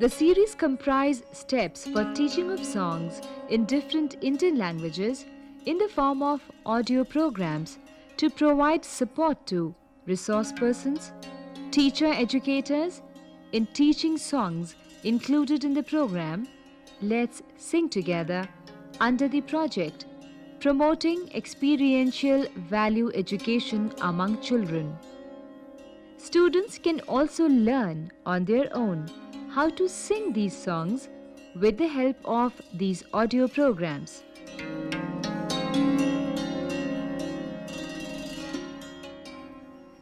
The series comprise steps for teaching of songs in different Indian languages in the form of audio programs to provide support to resource persons, teacher educators in teaching songs included in the program Let's Sing Together under the project Promoting Experiential Value Education Among Children. Students can also learn on their own how to sing these songs with the help of these audio programs.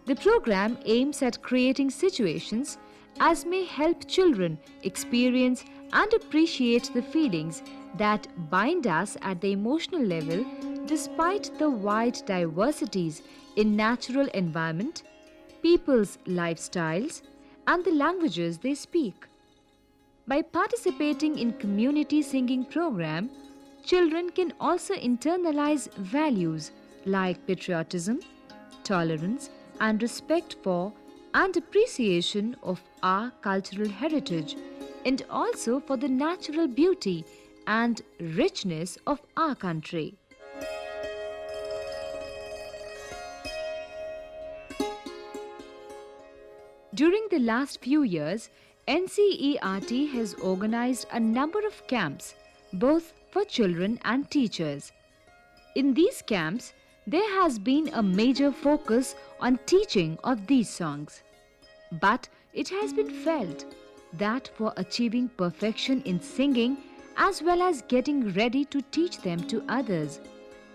The program aims at creating situations as may help children experience and appreciate the feelings that bind us at the emotional level despite the wide diversities in natural environment, people's lifestyles, and the languages they speak. By participating in community singing program, children can also internalize values like patriotism, tolerance, and respect for and appreciation of our cultural heritage and also for the natural beauty and richness of our country. During the last few years, NCERT has organized a number of camps, both for children and teachers. In these camps, there has been a major focus on teaching of these songs. But it has been felt that for achieving perfection in singing as well as getting ready to teach them to others,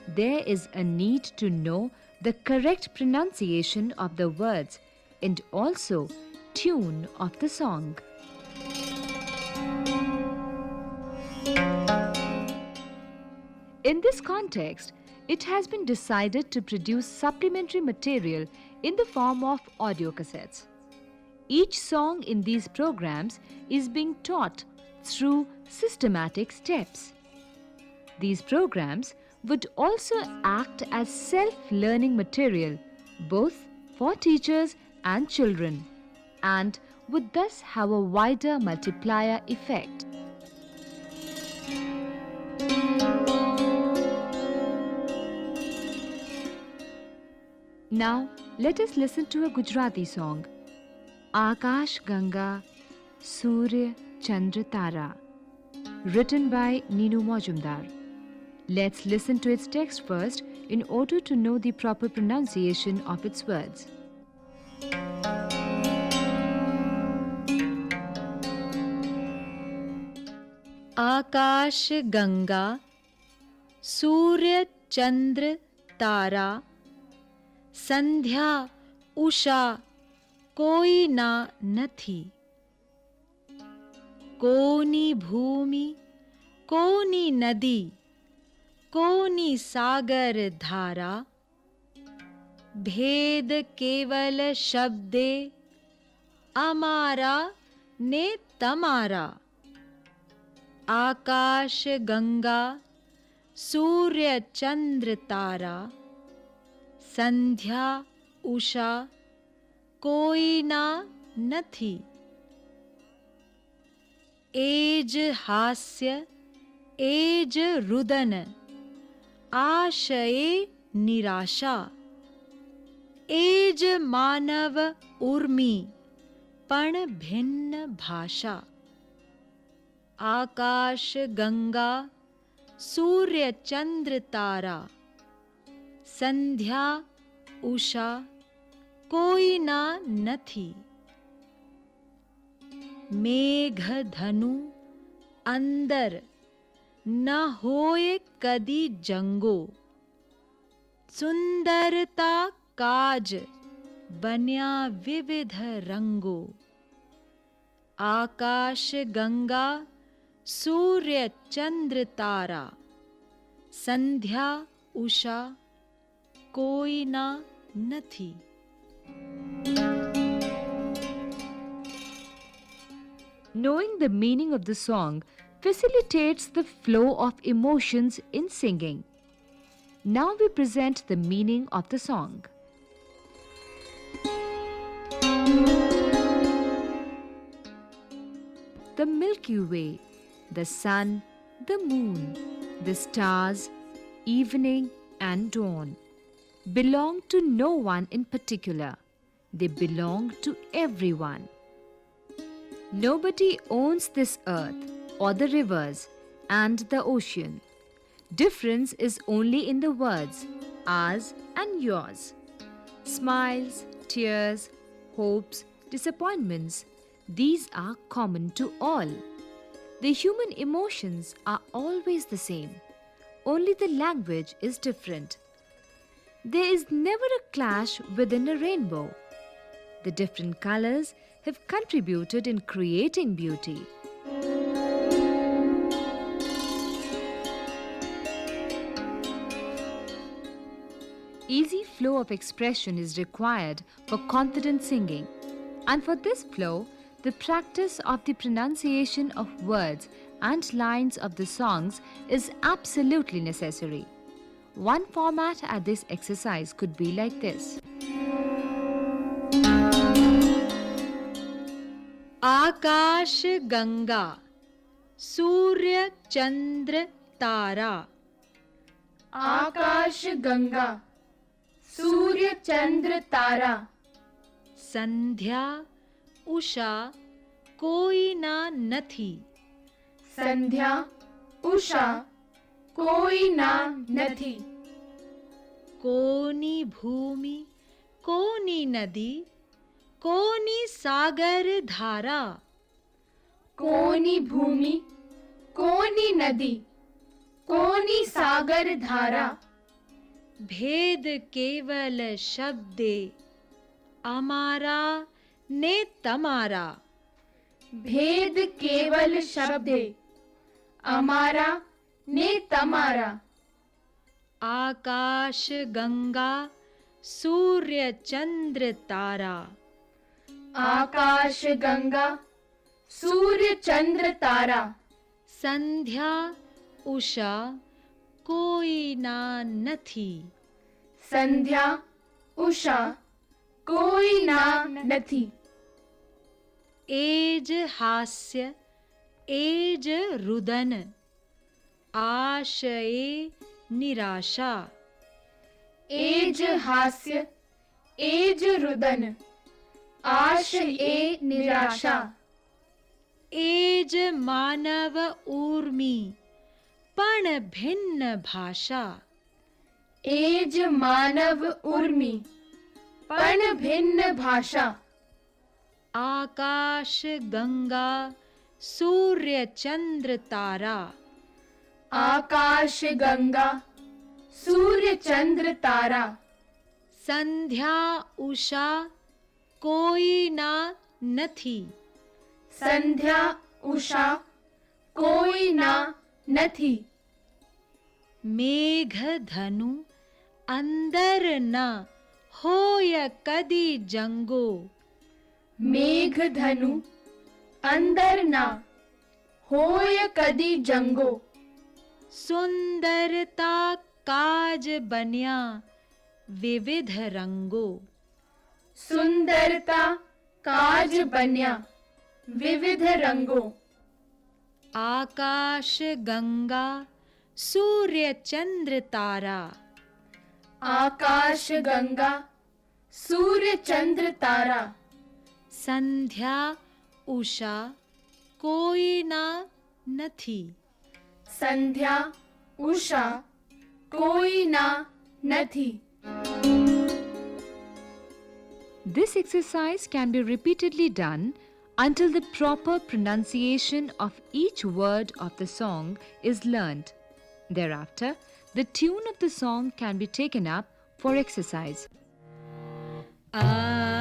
there is a need to know the correct pronunciation of the words and also tune of the song. In this context, it has been decided to produce supplementary material in the form of audio cassettes. Each song in these programs is being taught through systematic steps. These programs would also act as self learning material both for teachers and children and would thus have a wider multiplier effect. Now, let us listen to a Gujarati song, Akash Ganga Surya Chandra Tara, written by Ninu Mojumdar. Let's listen to its text first in order to know the proper pronunciation of its words. आकाश गंगा सूर्य चंद्र तारा, संध्या, उषा, कोई ना नथी। कोनी भूमि, कोनी नदी, कोनी सागर धारा, भेद केवल शब्दे, अमारा ने तमारा। आकाश गंगा सूर्य चंद्र तारा संध्या, उषा, कोई ना नथी। एज हास्य, एज रुदन, आशये निराशा। एज मानव उर्मी, पण भिन्न भाषा। आकाश गंगा सूर्य चंद्र तारा संध्या, उषा, कोई ना नथी। मेघ धनु अंदर। न होए कदी जंगो। सुंदरता काज, बन्या विविध रंगो। आकाश गंगा सूर्य चंद्र तारा संध्या उषा कोई ना नथी Knowing the meaning of the song facilitates the flow of emotions in singing. Now we present the meaning of the song. The Milky Way the sun, the moon, the stars, evening, and dawn belong to no one in particular. They belong to everyone. Nobody owns this earth or the rivers and the ocean. Difference is only in the words ours and yours. Smiles, tears, hopes, disappointments, these are common to all. The human emotions are always the same, only the language is different. There is never a clash within a rainbow. The different colors have contributed in creating beauty. Easy flow of expression is required for confident singing. And for this flow, the practice of the pronunciation of words and lines of the songs is absolutely necessary. One format at this exercise could be like this. आकाश गंगा सूर्य चंद्र तारा आकाश गंगा सूर्य चंद्र तारा संध्या उषा कोई ना નથી संध्या उषा कोई ना નથી કોની ભૂમિ કોની નદી કોની સાગર ધારા कोनी भूमि कोनी नदी कोनी सागर धारा ભેદ કેવલ શબ્દે અમારા ने तमारा। भेद केवल शब्द अमारा ने तमारा। आकाश गंगा सूर्य चंद्र तारा। आकाश गंगा सूर्य चंद्र तारा। संध्या उषा कोई ना नथी। संध्या उषा કોઈ નામ નથી એ જ હાસ્ય એ જ રુદન આશયે નિરાશા એ જ હાસ્ય એ જ રુદન આશયે નિરાશા એ જ માનવ ઊર્મિ પણ ભિન્ન ભાષા એ જ માનવ ઊર્મિ पण भिन्न भाषा आकाश गंगा सूर्य चंद्र तारा आकाश गंगा सूर्य चंद्र तारा संध्या उषा कोई ना नथी। संध्या उषा कोई ना नथी। मेघ धनु अंदर ना। होय कदी जंगो। मेघ धनु अंदर ना। होय कदी जंगो। सुंदरता काज बनिया विविध रंगो। सुंदरता काज बनिया विविध रंगो। आकाश गंगा सूर्य चंद्र तारा। आकाश गंगा सूर्य चंद्र तारा संध्या उषा कोई ना नथी संध्या उषा कोई ना नथी This exercise can be repeatedly done until the proper pronunciation of each word of the song is learned. Thereafter, The tune of the song can be taken up for exercise. Ah.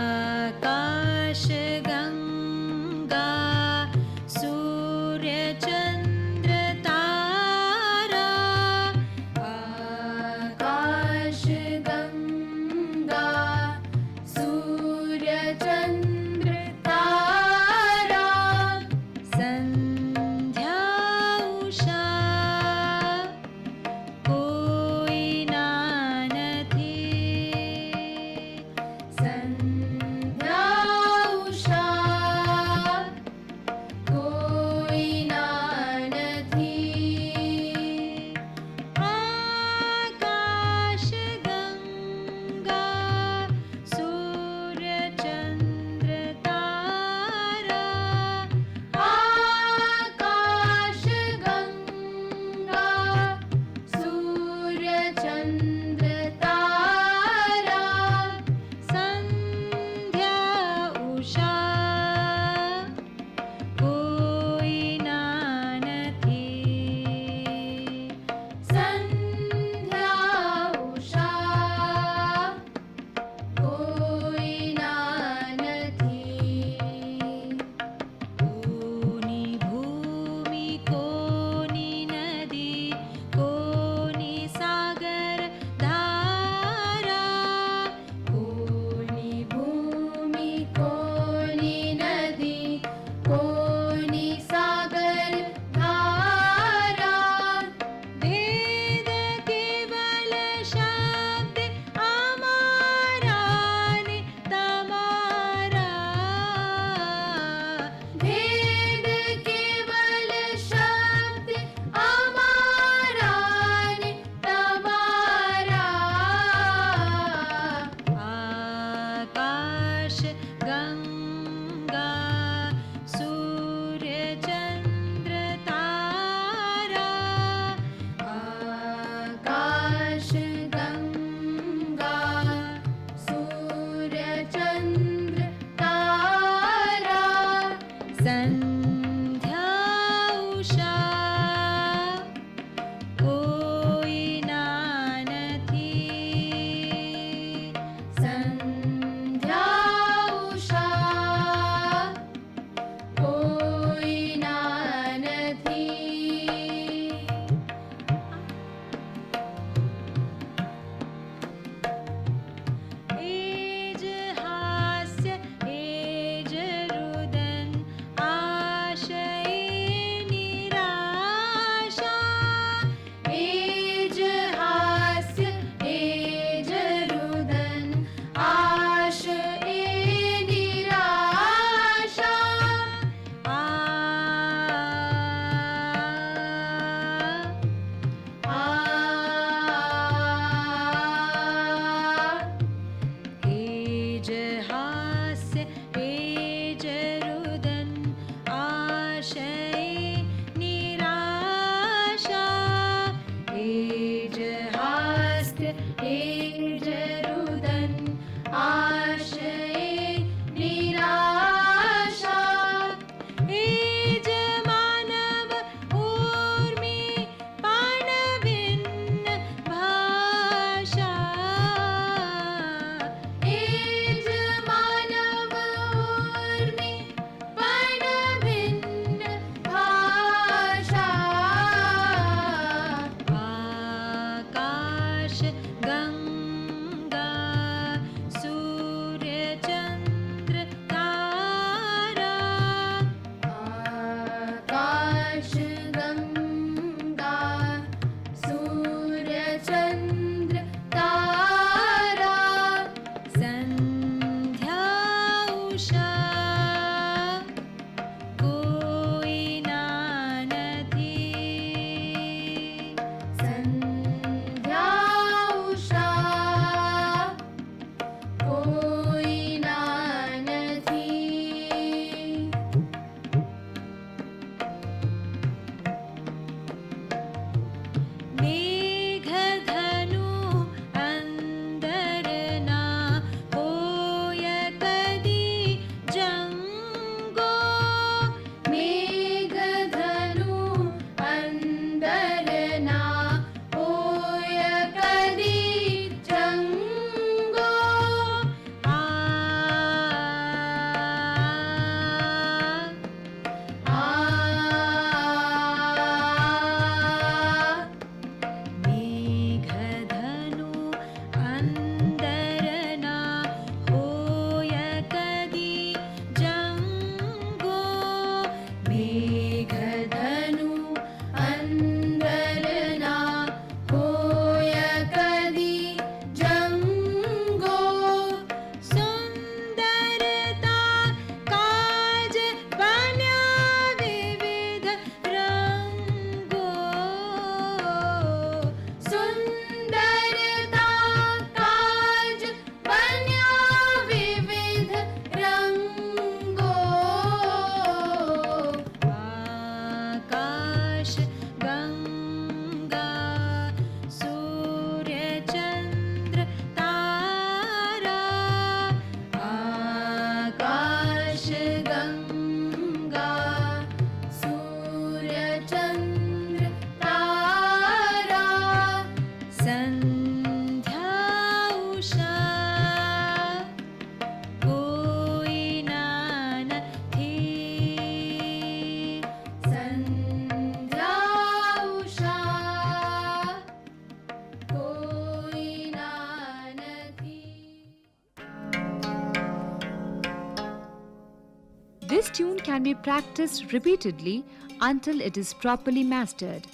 tune can be practiced repeatedly until it is properly mastered.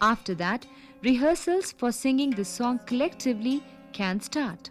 After that, rehearsals for singing the song collectively can start.